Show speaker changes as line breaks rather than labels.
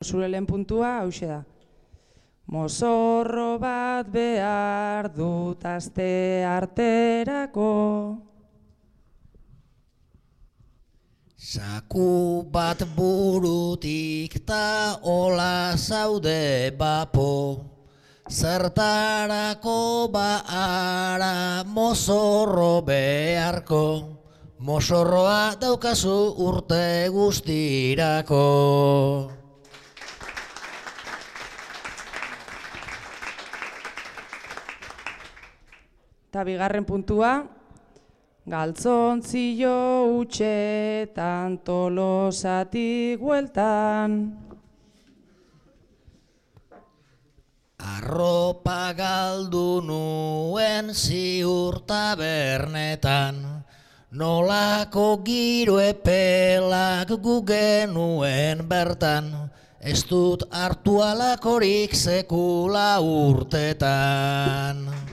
Zure lehen puntua hause da. Mozorro bat behar dut aste arterako.
Saku bat burutik ta ola zaude bapo. Zertarako ba ara mozorro beharko. Mozorroa daukazu urte guztirako.
Eta bigarren puntua, galtzontzio utxetan tolosatik gueltan.
Arropa galdu nuen ziur tabernetan, nolako giro epelak gu genuen bertan, ez dut hartu alakorik sekula urtetan.